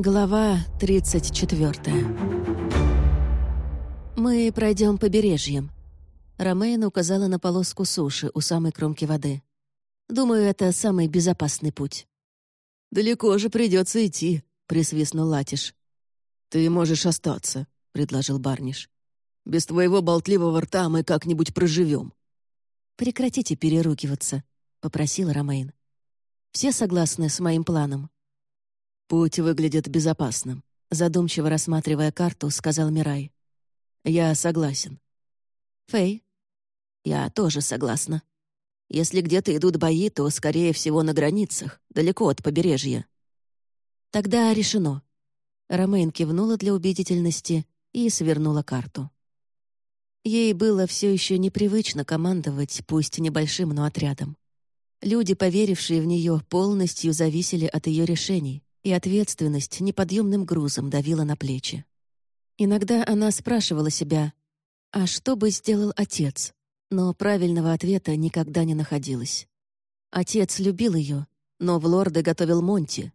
Глава 34 «Мы пройдем побережьем». Ромейн указала на полоску суши у самой кромки воды. «Думаю, это самый безопасный путь». «Далеко же придется идти», — присвистнул Латиш. «Ты можешь остаться», — предложил Барниш. «Без твоего болтливого рта мы как-нибудь проживем». «Прекратите переругиваться», — попросил Ромейн. «Все согласны с моим планом?» «Путь выглядит безопасным», — задумчиво рассматривая карту, сказал Мирай. «Я согласен». «Фэй?» «Я тоже согласна. Если где-то идут бои, то, скорее всего, на границах, далеко от побережья». «Тогда решено». Ромейн кивнула для убедительности и свернула карту. Ей было все еще непривычно командовать, пусть небольшим, но отрядом. Люди, поверившие в нее, полностью зависели от ее решений и ответственность неподъемным грузом давила на плечи. Иногда она спрашивала себя, а что бы сделал отец? Но правильного ответа никогда не находилось. Отец любил ее, но в лорды готовил Монти.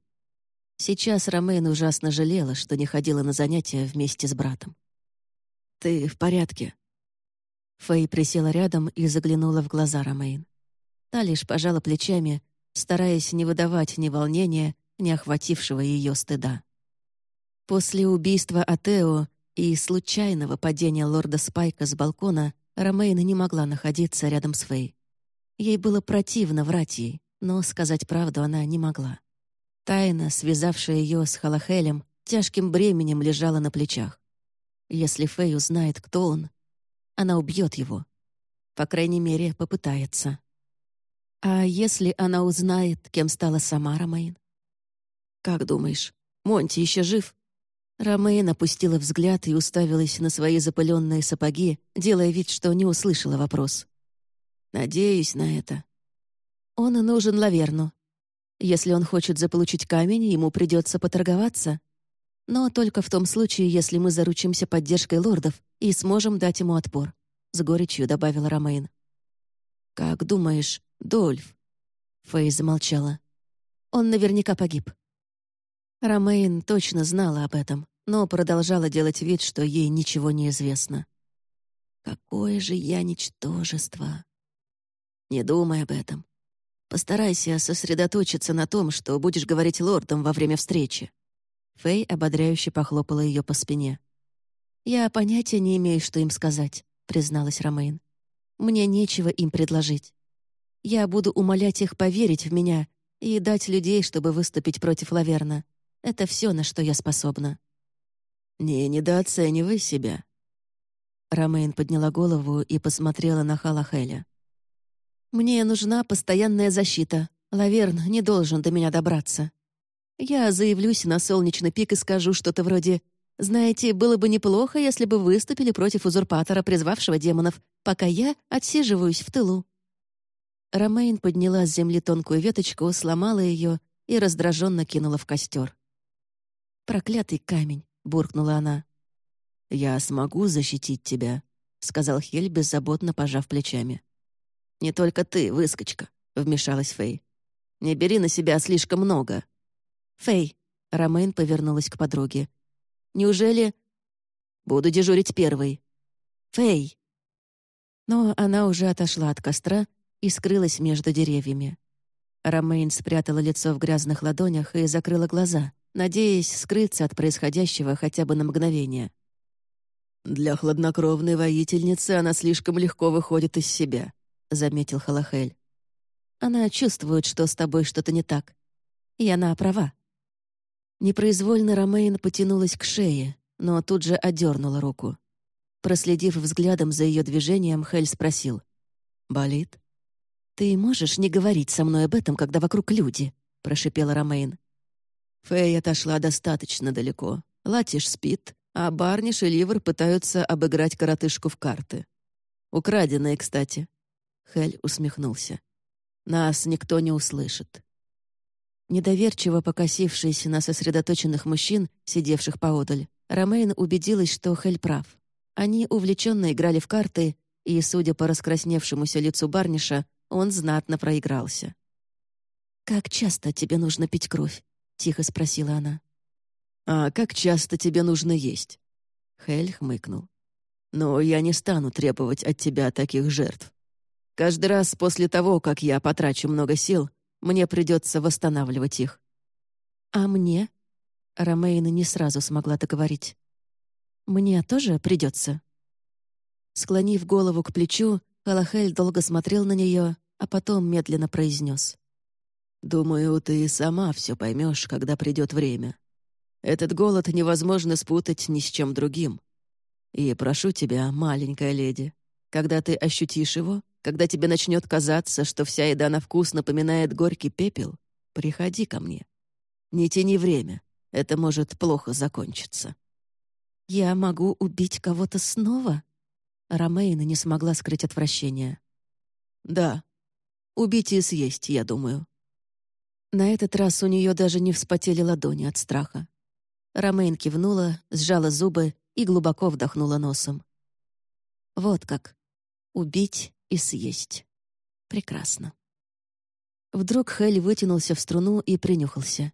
Сейчас Ромейн ужасно жалела, что не ходила на занятия вместе с братом. «Ты в порядке?» Фэй присела рядом и заглянула в глаза Ромейн. Та лишь пожала плечами, стараясь не выдавать ни волнения, не охватившего ее стыда. После убийства Атео и случайного падения лорда Спайка с балкона Ромейн не могла находиться рядом с Фэй. Ей было противно врать ей, но сказать правду она не могла. Тайна, связавшая ее с Халахелем, тяжким бременем лежала на плечах. Если Фэй узнает, кто он, она убьет его. По крайней мере, попытается. А если она узнает, кем стала сама Ромейн? «Как думаешь, Монти еще жив?» Ромейн опустила взгляд и уставилась на свои запыленные сапоги, делая вид, что не услышала вопрос. «Надеюсь на это». «Он нужен Лаверну. Если он хочет заполучить камень, ему придется поторговаться. Но только в том случае, если мы заручимся поддержкой лордов и сможем дать ему отпор», — с горечью добавил Ромейн. «Как думаешь, Дольф?» Фэй замолчала. «Он наверняка погиб. Ромейн точно знала об этом, но продолжала делать вид, что ей ничего не известно. «Какое же я ничтожество!» «Не думай об этом. Постарайся сосредоточиться на том, что будешь говорить лордам во время встречи». Фэй ободряюще похлопала ее по спине. «Я понятия не имею, что им сказать», — призналась Ромейн. «Мне нечего им предложить. Я буду умолять их поверить в меня и дать людей, чтобы выступить против Лаверна. Это все, на что я способна». «Не недооценивай себя». Ромейн подняла голову и посмотрела на Халахеля. «Мне нужна постоянная защита. Лаверн не должен до меня добраться. Я заявлюсь на солнечный пик и скажу что-то вроде «Знаете, было бы неплохо, если бы выступили против узурпатора, призвавшего демонов, пока я отсиживаюсь в тылу». Ромейн подняла с земли тонкую веточку, сломала ее и раздраженно кинула в костер. «Проклятый камень!» — буркнула она. «Я смогу защитить тебя», — сказал Хель, беззаботно пожав плечами. «Не только ты, выскочка», — вмешалась Фэй. «Не бери на себя слишком много». «Фэй», — Ромейн повернулась к подруге. «Неужели...» «Буду дежурить первой». «Фэй!» Но она уже отошла от костра и скрылась между деревьями. Ромейн спрятала лицо в грязных ладонях и закрыла глаза — надеясь скрыться от происходящего хотя бы на мгновение. «Для хладнокровной воительницы она слишком легко выходит из себя», — заметил Халахель. «Она чувствует, что с тобой что-то не так. И она права». Непроизвольно Ромейн потянулась к шее, но тут же отдернула руку. Проследив взглядом за ее движением, Хель спросил. «Болит?» «Ты можешь не говорить со мной об этом, когда вокруг люди?» — прошипела Ромейн. Фэй отошла достаточно далеко. Латиш спит, а Барниш и Ливер пытаются обыграть коротышку в карты. Украденные, кстати. Хель усмехнулся. Нас никто не услышит. Недоверчиво покосившись на сосредоточенных мужчин, сидевших поодаль, Ромейн убедилась, что Хель прав. Они увлеченно играли в карты, и, судя по раскрасневшемуся лицу Барниша, он знатно проигрался. «Как часто тебе нужно пить кровь?» — тихо спросила она. «А как часто тебе нужно есть?» Хель хмыкнул. «Но я не стану требовать от тебя таких жертв. Каждый раз после того, как я потрачу много сил, мне придется восстанавливать их». «А мне?» Ромейна не сразу смогла договорить. «Мне тоже придется?» Склонив голову к плечу, Халахель долго смотрел на нее, а потом медленно произнес. «Думаю, ты сама все поймешь, когда придет время. Этот голод невозможно спутать ни с чем другим. И прошу тебя, маленькая леди, когда ты ощутишь его, когда тебе начнет казаться, что вся еда на вкус напоминает горький пепел, приходи ко мне. Не тяни время, это может плохо закончиться». «Я могу убить кого-то снова?» Ромейна не смогла скрыть отвращение. «Да. Убить и съесть, я думаю». На этот раз у нее даже не вспотели ладони от страха. Ромейн кивнула, сжала зубы и глубоко вдохнула носом. Вот как. Убить и съесть. Прекрасно. Вдруг Хель вытянулся в струну и принюхался.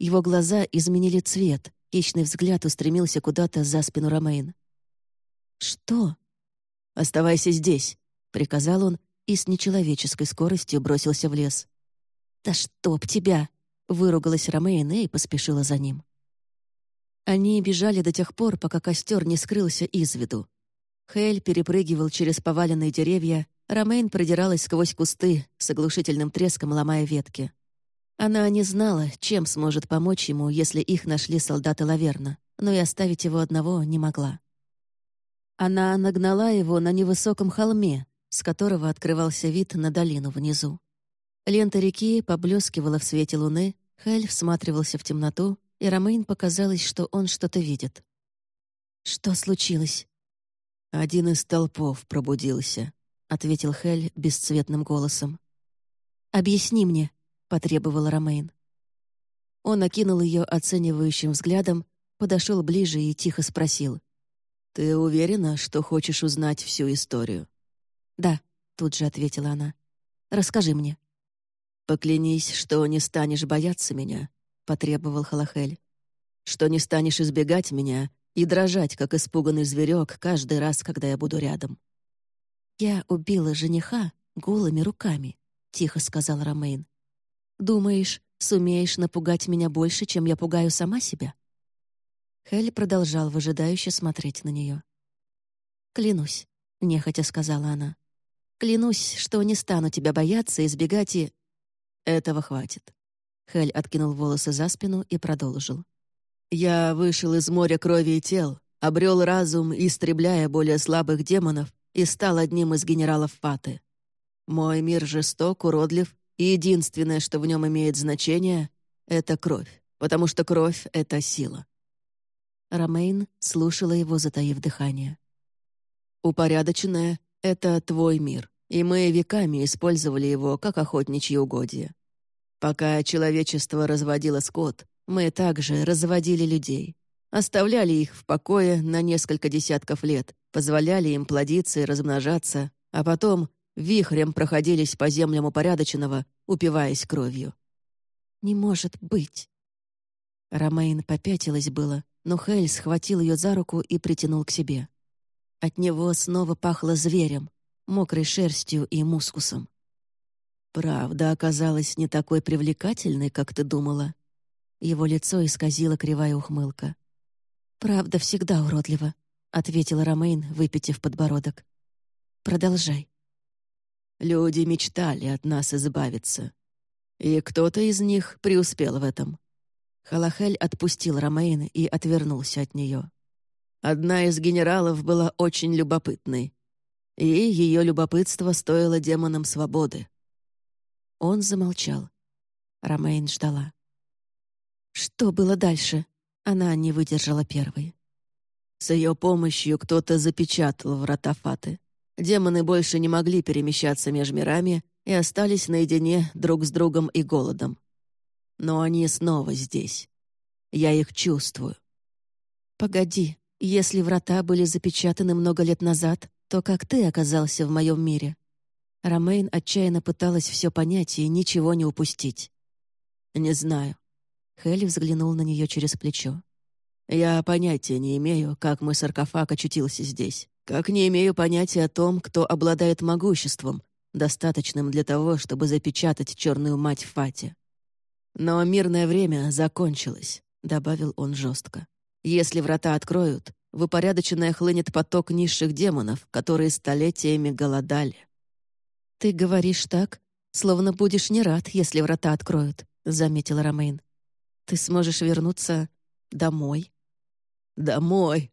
Его глаза изменили цвет, хищный взгляд устремился куда-то за спину Ромейн. «Что?» «Оставайся здесь», — приказал он и с нечеловеческой скоростью бросился в лес. «Да чтоб тебя!» — выругалась Ромейна и поспешила за ним. Они бежали до тех пор, пока костер не скрылся из виду. Хель перепрыгивал через поваленные деревья, Ромейн продиралась сквозь кусты, с оглушительным треском ломая ветки. Она не знала, чем сможет помочь ему, если их нашли солдаты Лаверна, но и оставить его одного не могла. Она нагнала его на невысоком холме, с которого открывался вид на долину внизу. Лента реки поблескивала в свете луны, Хель всматривался в темноту, и Ромейн показалось, что он что-то видит. «Что случилось?» «Один из толпов пробудился», — ответил Хель бесцветным голосом. «Объясни мне», — потребовал Ромейн. Он окинул ее оценивающим взглядом, подошел ближе и тихо спросил. «Ты уверена, что хочешь узнать всю историю?» «Да», — тут же ответила она. «Расскажи мне». «Поклянись, что не станешь бояться меня», — потребовал Халахель. «Что не станешь избегать меня и дрожать, как испуганный зверек, каждый раз, когда я буду рядом». «Я убила жениха голыми руками», — тихо сказал Ромейн. «Думаешь, сумеешь напугать меня больше, чем я пугаю сама себя?» Хель продолжал выжидающе смотреть на нее. «Клянусь», — нехотя сказала она. «Клянусь, что не стану тебя бояться, избегать и...» «Этого хватит». Хель откинул волосы за спину и продолжил. «Я вышел из моря крови и тел, обрел разум, истребляя более слабых демонов, и стал одним из генералов Фаты. Мой мир жесток, уродлив, и единственное, что в нем имеет значение, — это кровь, потому что кровь — это сила. Ромейн слушала его, затаив дыхание. «Упорядоченное — это твой мир, и мы веками использовали его как охотничьи угодья. Пока человечество разводило скот, мы также разводили людей, оставляли их в покое на несколько десятков лет, позволяли им плодиться и размножаться, а потом вихрем проходились по землям упорядоченного, упиваясь кровью. «Не может быть!» Ромейн попятилась было, но Хель схватил ее за руку и притянул к себе. От него снова пахло зверем, мокрой шерстью и мускусом. «Правда оказалась не такой привлекательной, как ты думала». Его лицо исказило кривая ухмылка. «Правда всегда уродлива», — ответила Ромейн, выпитив подбородок. «Продолжай». «Люди мечтали от нас избавиться. И кто-то из них преуспел в этом. Халахель отпустил Ромейн и отвернулся от нее. Одна из генералов была очень любопытной, и ее любопытство стоило демонам свободы. Он замолчал. Ромейн ждала. Что было дальше? Она не выдержала первой. С ее помощью кто-то запечатал врата Фаты. Демоны больше не могли перемещаться между мирами и остались наедине друг с другом и голодом но они снова здесь. Я их чувствую. Погоди, если врата были запечатаны много лет назад, то как ты оказался в моем мире? Ромейн отчаянно пыталась все понять и ничего не упустить. Не знаю. Хелли взглянул на нее через плечо. Я понятия не имею, как мой саркофаг очутился здесь. Как не имею понятия о том, кто обладает могуществом, достаточным для того, чтобы запечатать черную мать в. Но мирное время закончилось, добавил он жестко. Если врата откроют, в упорядоченное хлынет поток низших демонов, которые столетиями голодали. «Ты говоришь так, словно будешь не рад, если врата откроют», — заметила Ромейн. «Ты сможешь вернуться домой». «Домой!»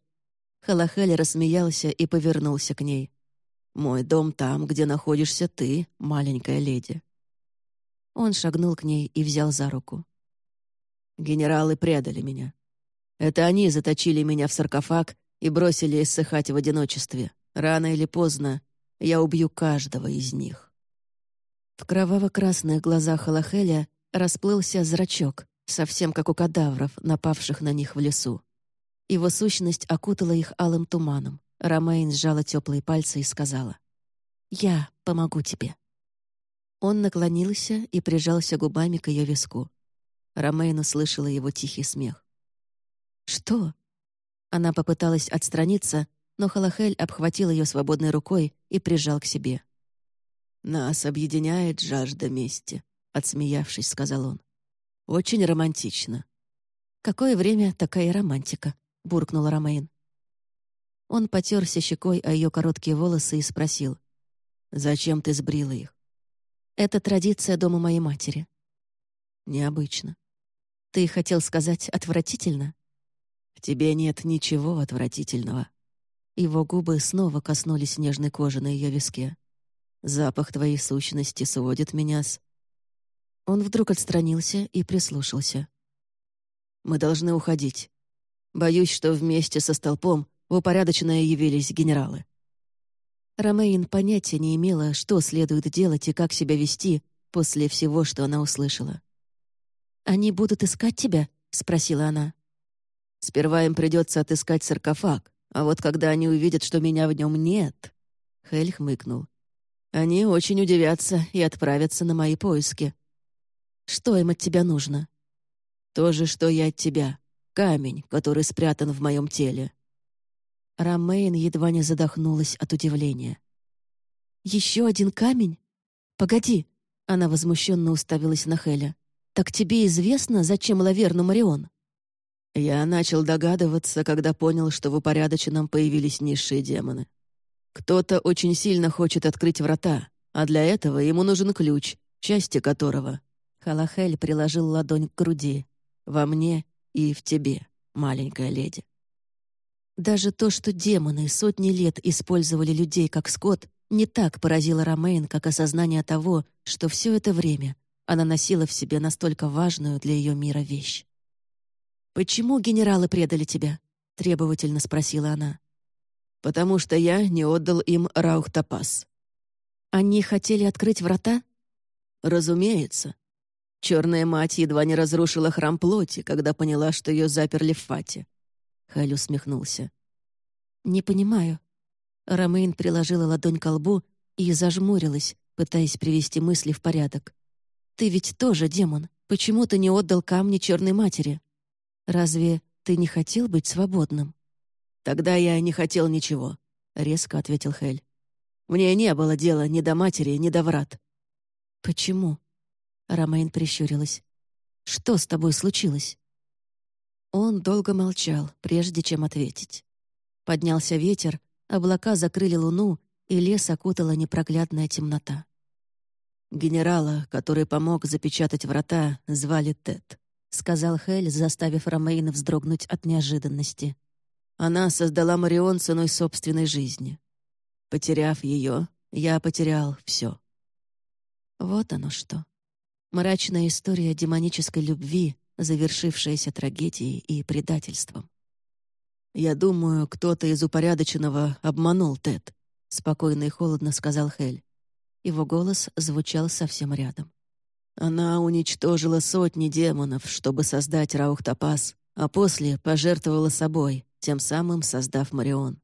Халахель рассмеялся и повернулся к ней. «Мой дом там, где находишься ты, маленькая леди». Он шагнул к ней и взял за руку. «Генералы предали меня. Это они заточили меня в саркофаг и бросили иссыхать в одиночестве. Рано или поздно я убью каждого из них». В кроваво-красных глазах Халахеля расплылся зрачок, совсем как у кадавров, напавших на них в лесу. Его сущность окутала их алым туманом. Ромейн сжала теплые пальцы и сказала, «Я помогу тебе». Он наклонился и прижался губами к ее виску. Ромейн услышала его тихий смех. «Что?» Она попыталась отстраниться, но Халахель обхватил ее свободной рукой и прижал к себе. «Нас объединяет жажда мести», — отсмеявшись, сказал он. «Очень романтично». «Какое время такая романтика?» — буркнула Ромейн. Он потерся щекой о ее короткие волосы и спросил. «Зачем ты сбрила их?» «Это традиция дома моей матери». «Необычно». «Ты хотел сказать отвратительно?» Тебе нет ничего отвратительного». Его губы снова коснулись нежной кожи на ее виске. «Запах твоей сущности сводит меня с...» Он вдруг отстранился и прислушался. «Мы должны уходить. Боюсь, что вместе со столпом в упорядоченное явились генералы». Ромейн понятия не имела, что следует делать и как себя вести после всего, что она услышала. «Они будут искать тебя?» — спросила она. Сперва им придется отыскать саркофаг, а вот когда они увидят, что меня в нем нет...» Хель хмыкнул. «Они очень удивятся и отправятся на мои поиски». «Что им от тебя нужно?» «То же, что и от тебя. Камень, который спрятан в моем теле». Ромейн едва не задохнулась от удивления. «Еще один камень? Погоди!» Она возмущенно уставилась на Хеля. «Так тебе известно, зачем Лаверну Марион?» Я начал догадываться, когда понял, что в упорядоченном появились низшие демоны. Кто-то очень сильно хочет открыть врата, а для этого ему нужен ключ, части которого... Халахель приложил ладонь к груди. «Во мне и в тебе, маленькая леди». Даже то, что демоны сотни лет использовали людей как скот, не так поразило Ромейн, как осознание того, что все это время она носила в себе настолько важную для ее мира вещь. «Почему генералы предали тебя?» — требовательно спросила она. «Потому что я не отдал им Раухтапас». «Они хотели открыть врата?» «Разумеется. Черная мать едва не разрушила храм плоти, когда поняла, что ее заперли в фате». Халь усмехнулся. «Не понимаю». Ромейн приложила ладонь к лбу и зажмурилась, пытаясь привести мысли в порядок. «Ты ведь тоже демон. Почему ты не отдал камни черной матери?» Разве ты не хотел быть свободным?» «Тогда я не хотел ничего», — резко ответил Хель. «Мне не было дела ни до матери, ни до врат». «Почему?» — Ромейн прищурилась. «Что с тобой случилось?» Он долго молчал, прежде чем ответить. Поднялся ветер, облака закрыли луну, и лес окутала непроглядная темнота. Генерала, который помог запечатать врата, звали Тед. — сказал Хель, заставив Ромейна вздрогнуть от неожиданности. «Она создала Марион ценой собственной жизни. Потеряв ее, я потерял все». Вот оно что. Мрачная история демонической любви, завершившаяся трагедией и предательством. «Я думаю, кто-то из упорядоченного обманул Тед», — спокойно и холодно сказал Хель. Его голос звучал совсем рядом. Она уничтожила сотни демонов, чтобы создать Раухтапас, а после пожертвовала собой, тем самым создав Марион.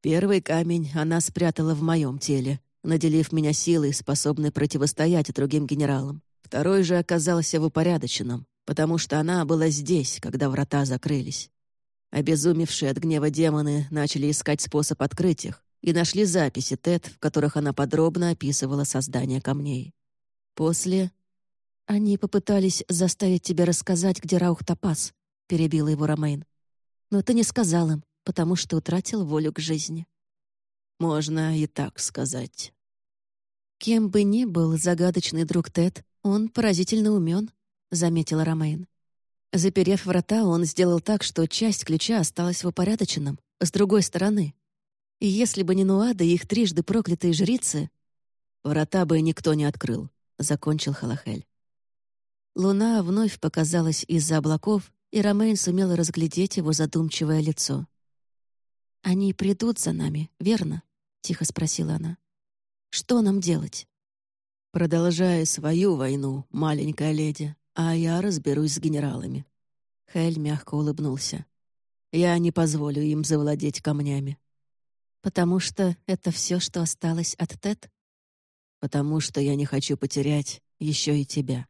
Первый камень она спрятала в моем теле, наделив меня силой, способной противостоять другим генералам. Второй же оказался в упорядоченном, потому что она была здесь, когда врата закрылись. Обезумевшие от гнева демоны начали искать способ открыть их и нашли записи Тед, в которых она подробно описывала создание камней. После «Они попытались заставить тебя рассказать, где Раух Топас», — перебила его Ромейн. «Но ты не сказал им, потому что утратил волю к жизни». «Можно и так сказать». «Кем бы ни был загадочный друг Тед, он поразительно умен», — заметила Ромейн. Заперев врата, он сделал так, что часть ключа осталась в упорядоченном, с другой стороны. И если бы не Нуада и их трижды проклятые жрицы... «Врата бы никто не открыл», — закончил Халахель. Луна вновь показалась из-за облаков, и Ромейн сумела разглядеть его задумчивое лицо. «Они придут за нами, верно?» — тихо спросила она. «Что нам делать?» «Продолжай свою войну, маленькая леди, а я разберусь с генералами». Хель мягко улыбнулся. «Я не позволю им завладеть камнями». «Потому что это все, что осталось от Тед?» «Потому что я не хочу потерять еще и тебя».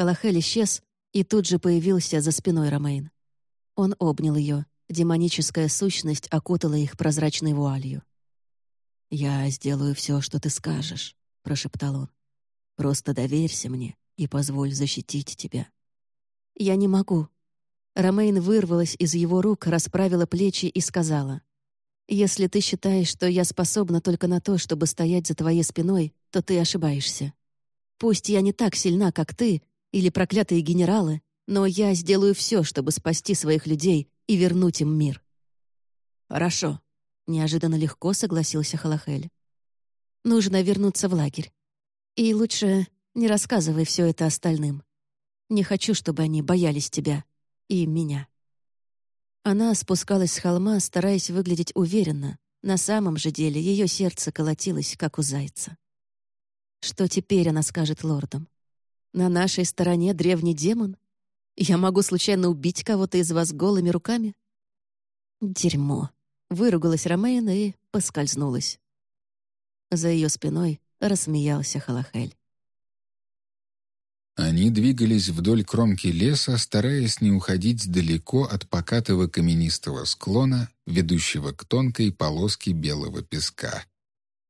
Калахель исчез и тут же появился за спиной Ромейн. Он обнял ее, демоническая сущность окутала их прозрачной вуалью. «Я сделаю все, что ты скажешь», — прошептал он. «Просто доверься мне и позволь защитить тебя». «Я не могу». Ромейн вырвалась из его рук, расправила плечи и сказала. «Если ты считаешь, что я способна только на то, чтобы стоять за твоей спиной, то ты ошибаешься. Пусть я не так сильна, как ты, или проклятые генералы, но я сделаю все, чтобы спасти своих людей и вернуть им мир». «Хорошо», — неожиданно легко согласился Халахель. «Нужно вернуться в лагерь. И лучше не рассказывай все это остальным. Не хочу, чтобы они боялись тебя и меня». Она спускалась с холма, стараясь выглядеть уверенно. На самом же деле ее сердце колотилось, как у зайца. Что теперь она скажет лордам? На нашей стороне древний демон? Я могу случайно убить кого-то из вас голыми руками? Дерьмо. Выругалась Ромейна и поскользнулась. За ее спиной рассмеялся Халахель. Они двигались вдоль кромки леса, стараясь не уходить далеко от покатого каменистого склона, ведущего к тонкой полоске белого песка.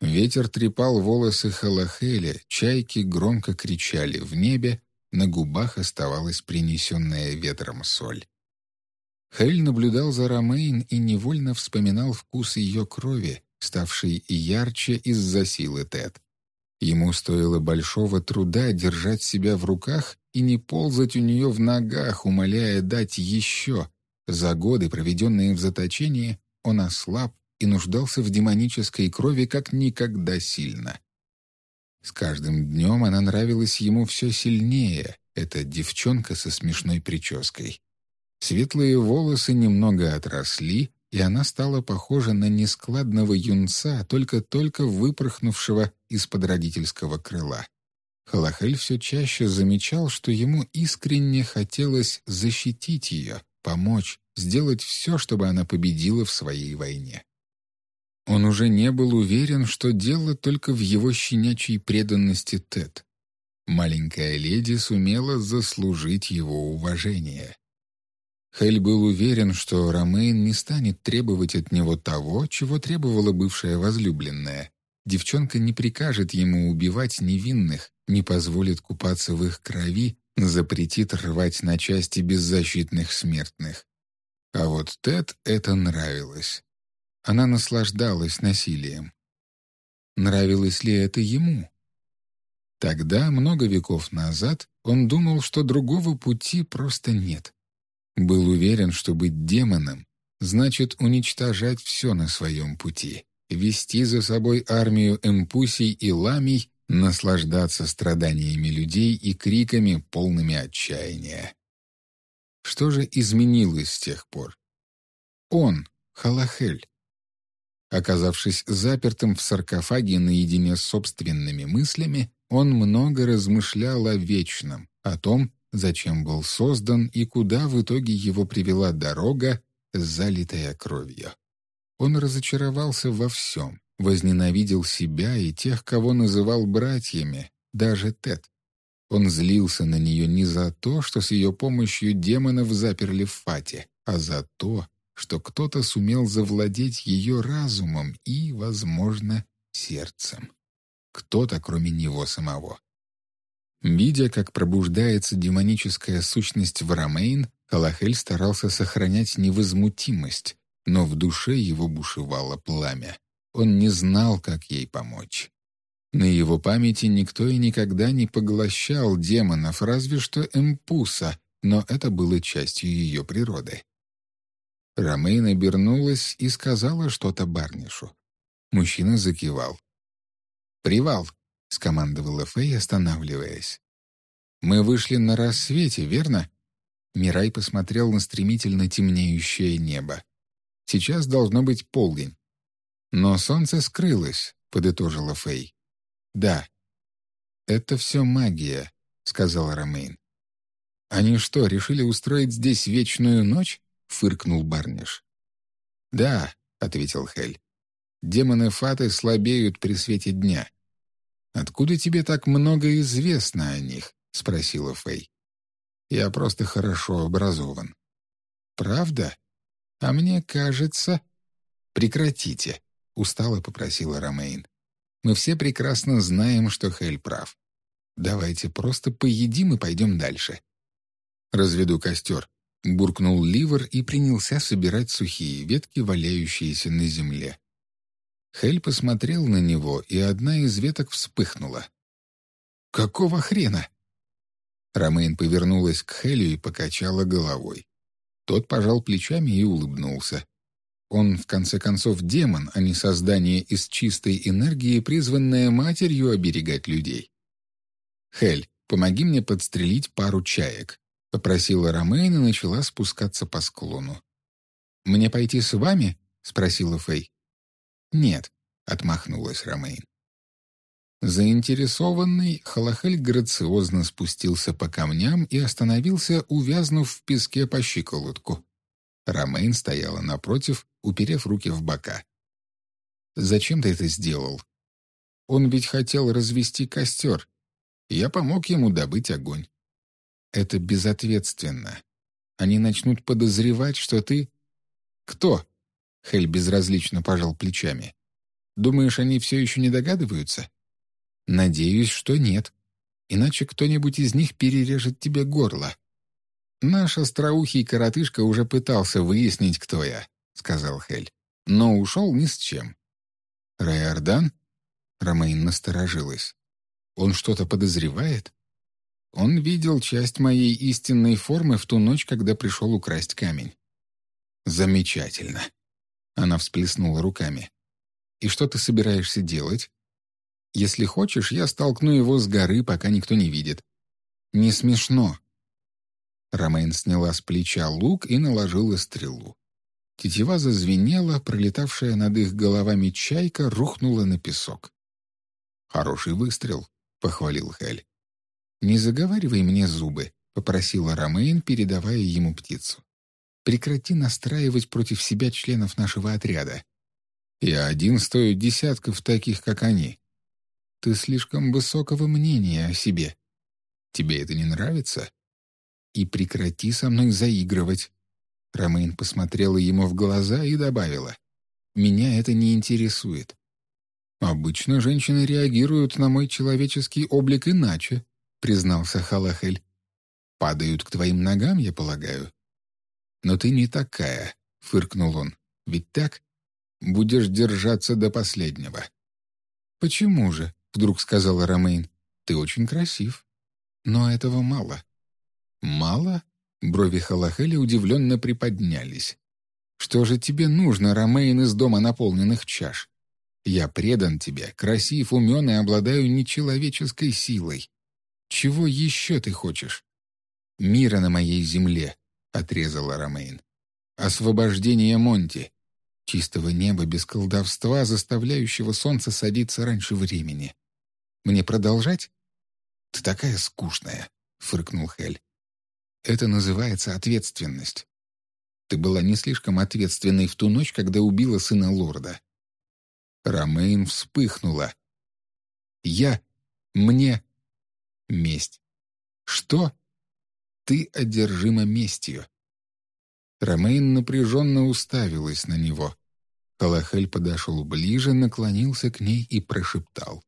Ветер трепал волосы Халахеля, чайки громко кричали в небе, на губах оставалась принесенная ветром соль. Хель наблюдал за Ромейн и невольно вспоминал вкус ее крови, ставший ярче из-за силы Тед. Ему стоило большого труда держать себя в руках и не ползать у нее в ногах, умоляя дать еще. За годы, проведенные в заточении, он ослаб и нуждался в демонической крови как никогда сильно. С каждым днем она нравилась ему все сильнее, эта девчонка со смешной прической. Светлые волосы немного отросли, и она стала похожа на нескладного юнца, только-только выпорхнувшего из-под родительского крыла. Халахель все чаще замечал, что ему искренне хотелось защитить ее, помочь, сделать все, чтобы она победила в своей войне. Он уже не был уверен, что дело только в его щенячьей преданности Тед. Маленькая леди сумела заслужить его уважение. Хель был уверен, что Ромейн не станет требовать от него того, чего требовала бывшая возлюбленная. Девчонка не прикажет ему убивать невинных, не позволит купаться в их крови, запретит рвать на части беззащитных смертных. А вот Тед это нравилось. Она наслаждалась насилием. Нравилось ли это ему? Тогда, много веков назад, он думал, что другого пути просто нет. Был уверен, что быть демоном значит уничтожать все на своем пути, вести за собой армию эмпусий и ламий, наслаждаться страданиями людей и криками, полными отчаяния. Что же изменилось с тех пор? Он, Халахель, Оказавшись запертым в саркофаге наедине с собственными мыслями, он много размышлял о вечном, о том, зачем был создан и куда в итоге его привела дорога, залитая кровью. Он разочаровался во всем, возненавидел себя и тех, кого называл братьями, даже Тед. Он злился на нее не за то, что с ее помощью демонов заперли в Фате, а за то, что кто-то сумел завладеть ее разумом и, возможно, сердцем. Кто-то, кроме него самого. Видя, как пробуждается демоническая сущность в Ромейн, Калахель старался сохранять невозмутимость, но в душе его бушевало пламя. Он не знал, как ей помочь. На его памяти никто и никогда не поглощал демонов, разве что Эмпуса, но это было частью ее природы. Ромейн обернулась и сказала что-то Барнишу. Мужчина закивал. «Привал!» — скомандовала Фэй, останавливаясь. «Мы вышли на рассвете, верно?» Мирай посмотрел на стремительно темнеющее небо. «Сейчас должно быть полдень». «Но солнце скрылось», — подытожила Фэй. «Да». «Это все магия», — сказал Ромейн. «Они что, решили устроить здесь вечную ночь?» — фыркнул Барниш. «Да», — ответил Хель. «Демоны Фаты слабеют при свете дня. «Откуда тебе так много известно о них?» — спросила Фэй. «Я просто хорошо образован». «Правда? А мне кажется...» «Прекратите», — устало попросила Ромейн. «Мы все прекрасно знаем, что Хель прав. Давайте просто поедим и пойдем дальше». «Разведу костер», — буркнул Ливер и принялся собирать сухие ветки, валяющиеся на земле. Хель посмотрел на него, и одна из веток вспыхнула. «Какого хрена?» Ромейн повернулась к Хелю и покачала головой. Тот пожал плечами и улыбнулся. Он, в конце концов, демон, а не создание из чистой энергии, призванное матерью оберегать людей. «Хель, помоги мне подстрелить пару чаек», — попросила Ромейн и начала спускаться по склону. «Мне пойти с вами?» — спросила Фэй. «Нет», — отмахнулась Ромейн. Заинтересованный, Халахель грациозно спустился по камням и остановился, увязнув в песке по щиколотку. Ромейн стояла напротив, уперев руки в бока. «Зачем ты это сделал?» «Он ведь хотел развести костер. Я помог ему добыть огонь». «Это безответственно. Они начнут подозревать, что ты...» «Кто?» Хель безразлично пожал плечами. «Думаешь, они все еще не догадываются?» «Надеюсь, что нет. Иначе кто-нибудь из них перережет тебе горло». «Наш остроухий коротышка уже пытался выяснить, кто я», — сказал Хель. «Но ушел ни с чем». «Райордан?» Ромейн насторожилась. «Он что-то подозревает?» Он видел часть моей истинной формы в ту ночь, когда пришел украсть камень. «Замечательно», она всплеснула руками. «И что ты собираешься делать?» «Если хочешь, я столкну его с горы, пока никто не видит». «Не смешно». Ромейн сняла с плеча лук и наложила стрелу. Тетива зазвенела, пролетавшая над их головами чайка рухнула на песок. «Хороший выстрел», — похвалил Хель. «Не заговаривай мне зубы», — попросила Ромейн, передавая ему птицу. Прекрати настраивать против себя членов нашего отряда. Я один стою десятков таких, как они. Ты слишком высокого мнения о себе. Тебе это не нравится? И прекрати со мной заигрывать. Ромейн посмотрела ему в глаза и добавила. Меня это не интересует. Обычно женщины реагируют на мой человеческий облик иначе, признался Халахель. Падают к твоим ногам, я полагаю. «Но ты не такая», — фыркнул он. «Ведь так? Будешь держаться до последнего». «Почему же?» — вдруг сказала Ромейн. «Ты очень красив. Но этого мало». «Мало?» — брови Халахеля удивленно приподнялись. «Что же тебе нужно, Ромейн, из дома наполненных чаш? Я предан тебе, красив, умен и обладаю нечеловеческой силой. Чего еще ты хочешь? Мира на моей земле, — отрезала Ромейн. «Освобождение Монти. Чистого неба без колдовства, заставляющего солнце садиться раньше времени. Мне продолжать?» «Ты такая скучная», — фыркнул Хель. «Это называется ответственность. Ты была не слишком ответственной в ту ночь, когда убила сына лорда». Ромейн вспыхнула. «Я... мне... месть. Что?» ты одержима местью. Ромейн напряженно уставилась на него. Халахель подошел ближе, наклонился к ней и прошептал.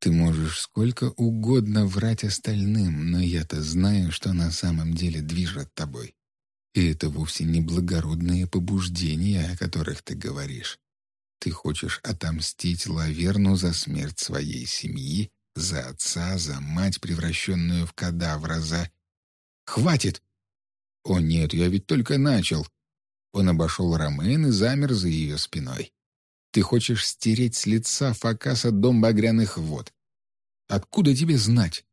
«Ты можешь сколько угодно врать остальным, но я-то знаю, что на самом деле движет тобой. И это вовсе не благородные побуждения, о которых ты говоришь. Ты хочешь отомстить Лаверну за смерть своей семьи, за отца, за мать, превращенную в кадавра, за... Хватит! О нет, я ведь только начал. Он обошел Ромен и замер за ее спиной. Ты хочешь стереть с лица Факаса дом багряных вод. Откуда тебе знать?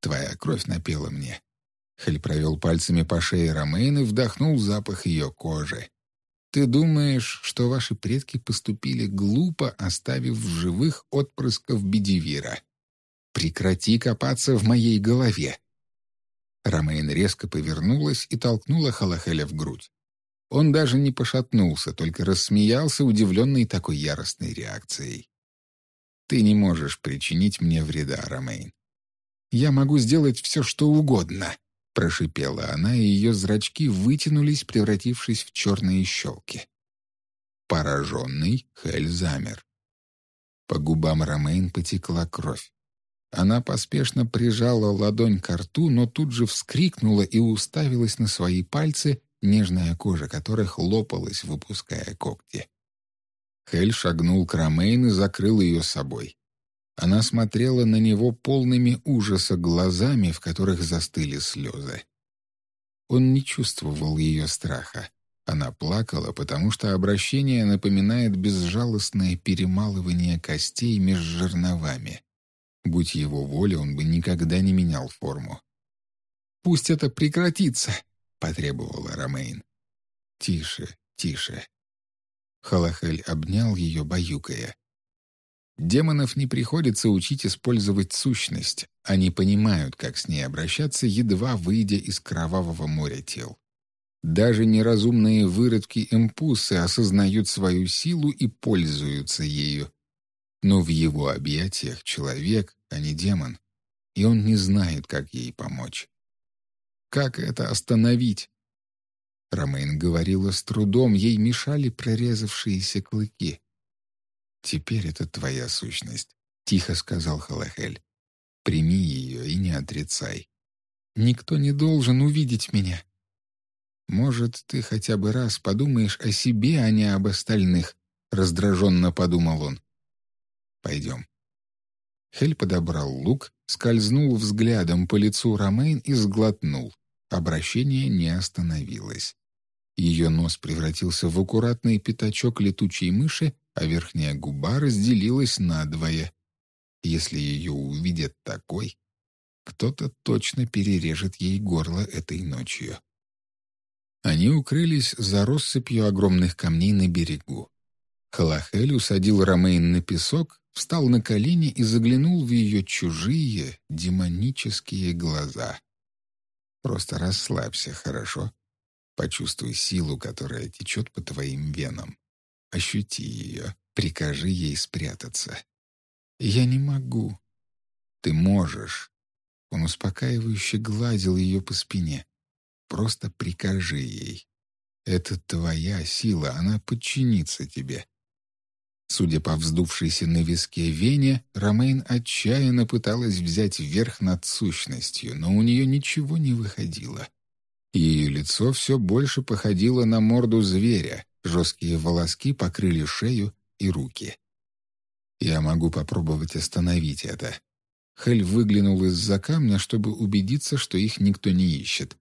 Твоя кровь напела мне. Хель провел пальцами по шее Ромейн и вдохнул запах ее кожи. «Ты думаешь, что ваши предки поступили глупо, оставив в живых отпрысков Бедивира? Прекрати копаться в моей голове!» Ромейн резко повернулась и толкнула Халахеля в грудь. Он даже не пошатнулся, только рассмеялся, удивленный такой яростной реакцией. «Ты не можешь причинить мне вреда, Ромейн. Я могу сделать все, что угодно», — прошипела она, и ее зрачки вытянулись, превратившись в черные щелки. Пораженный Хель замер. По губам Ромейн потекла кровь. Она поспешно прижала ладонь к рту, но тут же вскрикнула и уставилась на свои пальцы, нежная кожа которых лопалась, выпуская когти. Хель шагнул к Ромейн и закрыл ее собой. Она смотрела на него полными ужаса глазами, в которых застыли слезы. Он не чувствовал ее страха. Она плакала, потому что обращение напоминает безжалостное перемалывание костей между жерновами. Будь его воля, он бы никогда не менял форму. «Пусть это прекратится!» — потребовала Ромейн. «Тише, тише». Халахель обнял ее, баюкая. Демонов не приходится учить использовать сущность. Они понимают, как с ней обращаться, едва выйдя из кровавого моря тел. Даже неразумные выродки-эмпусы осознают свою силу и пользуются ею. Но в его объятиях человек, а не демон, и он не знает, как ей помочь. Как это остановить? Ромейн говорила с трудом, ей мешали прорезавшиеся клыки. «Теперь это твоя сущность», — тихо сказал Халахель. «Прими ее и не отрицай. Никто не должен увидеть меня. Может, ты хотя бы раз подумаешь о себе, а не об остальных», — раздраженно подумал он. «Пойдем». Хель подобрал лук, скользнул взглядом по лицу Ромейн и сглотнул. Обращение не остановилось. Ее нос превратился в аккуратный пятачок летучей мыши, а верхняя губа разделилась надвое. Если ее увидят такой, кто-то точно перережет ей горло этой ночью. Они укрылись за россыпью огромных камней на берегу. Халахель усадил Ромейн на песок, встал на колени и заглянул в ее чужие, демонические глаза. «Просто расслабься, хорошо? Почувствуй силу, которая течет по твоим венам. Ощути ее, прикажи ей спрятаться. Я не могу. Ты можешь. Он успокаивающе гладил ее по спине. Просто прикажи ей. Это твоя сила, она подчинится тебе. Судя по вздувшейся на виске вене, Ромейн отчаянно пыталась взять верх над сущностью, но у нее ничего не выходило. Ее лицо все больше походило на морду зверя, Жесткие волоски покрыли шею и руки. Я могу попробовать остановить это. Хель выглянул из-за камня, чтобы убедиться, что их никто не ищет.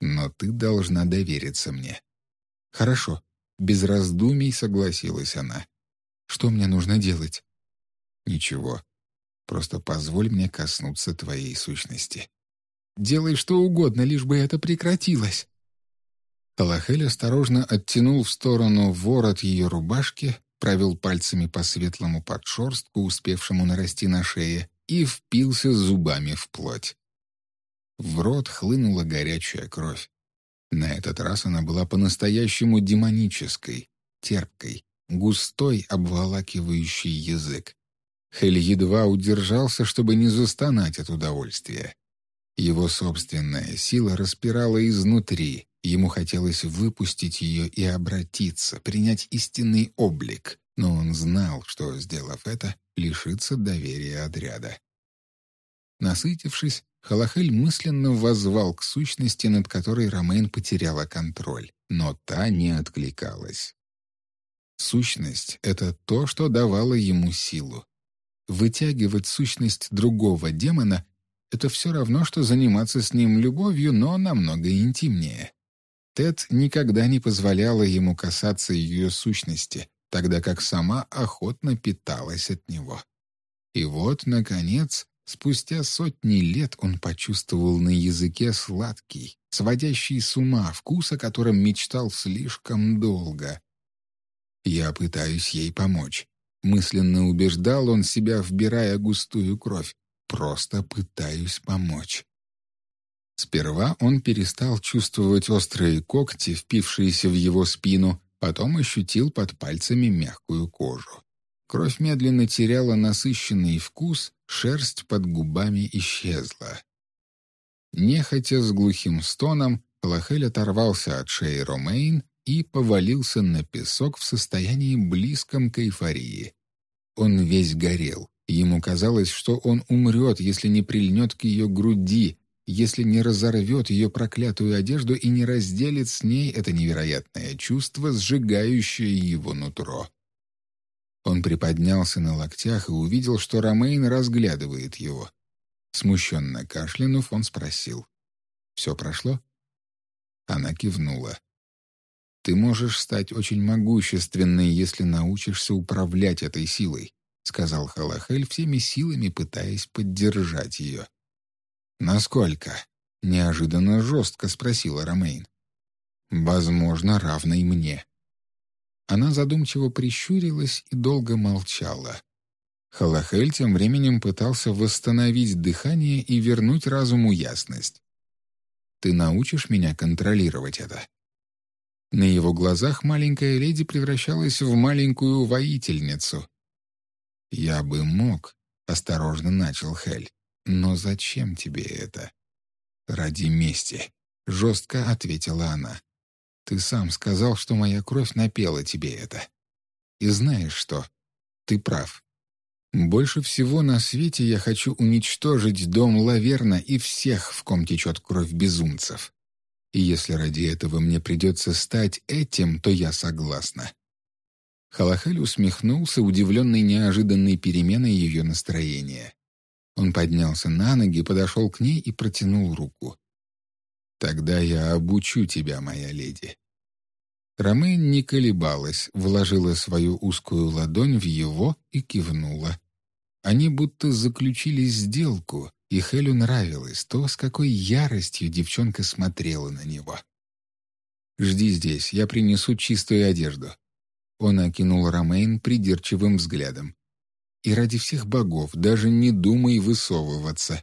Но ты должна довериться мне. Хорошо. Без раздумий согласилась она. Что мне нужно делать? Ничего. Просто позволь мне коснуться твоей сущности. Делай что угодно, лишь бы это прекратилось. Алахель осторожно оттянул в сторону ворот ее рубашки, провел пальцами по светлому подшерстку, успевшему нарасти на шее, и впился зубами в плоть. В рот хлынула горячая кровь. На этот раз она была по-настоящему демонической, терпкой, густой, обволакивающий язык. Хель едва удержался, чтобы не застонать от удовольствия. Его собственная сила распирала изнутри, Ему хотелось выпустить ее и обратиться, принять истинный облик, но он знал, что, сделав это, лишится доверия отряда. Насытившись, Халахель мысленно воззвал к сущности, над которой Ромейн потеряла контроль, но та не откликалась. Сущность — это то, что давало ему силу. Вытягивать сущность другого демона — это все равно, что заниматься с ним любовью, но намного интимнее. Тед никогда не позволяла ему касаться ее сущности, тогда как сама охотно питалась от него. И вот, наконец, Спустя сотни лет он почувствовал на языке сладкий, сводящий с ума вкус, о котором мечтал слишком долго. «Я пытаюсь ей помочь», — мысленно убеждал он себя, вбирая густую кровь. «Просто пытаюсь помочь». Сперва он перестал чувствовать острые когти, впившиеся в его спину, потом ощутил под пальцами мягкую кожу. Кровь медленно теряла насыщенный вкус, шерсть под губами исчезла. Нехотя с глухим стоном, Лохель оторвался от шеи Ромейн и повалился на песок в состоянии близком к эйфории. Он весь горел. Ему казалось, что он умрет, если не прильнет к ее груди, если не разорвет ее проклятую одежду и не разделит с ней это невероятное чувство, сжигающее его нутро. Он приподнялся на локтях и увидел, что Ромейн разглядывает его. Смущенно кашлянув, он спросил. «Все прошло?» Она кивнула. «Ты можешь стать очень могущественной, если научишься управлять этой силой», сказал Халахель, всеми силами пытаясь поддержать ее. «Насколько?» — неожиданно жестко спросила Ромейн. «Возможно, равной мне», она задумчиво прищурилась и долго молчала. Халахель тем временем пытался восстановить дыхание и вернуть разуму ясность. «Ты научишь меня контролировать это?» На его глазах маленькая леди превращалась в маленькую воительницу. «Я бы мог», — осторожно начал Хель. «Но зачем тебе это?» «Ради мести», — жестко ответила она. Ты сам сказал, что моя кровь напела тебе это. И знаешь что? Ты прав. Больше всего на свете я хочу уничтожить дом Лаверна и всех, в ком течет кровь безумцев. И если ради этого мне придется стать этим, то я согласна». Халахель усмехнулся, удивленный неожиданной переменой ее настроения. Он поднялся на ноги, подошел к ней и протянул руку. «Тогда я обучу тебя, моя леди». Ромейн не колебалась, вложила свою узкую ладонь в его и кивнула. Они будто заключили сделку, и Хелю нравилось то, с какой яростью девчонка смотрела на него. «Жди здесь, я принесу чистую одежду». Он окинул Ромейн придирчивым взглядом. «И ради всех богов даже не думай высовываться.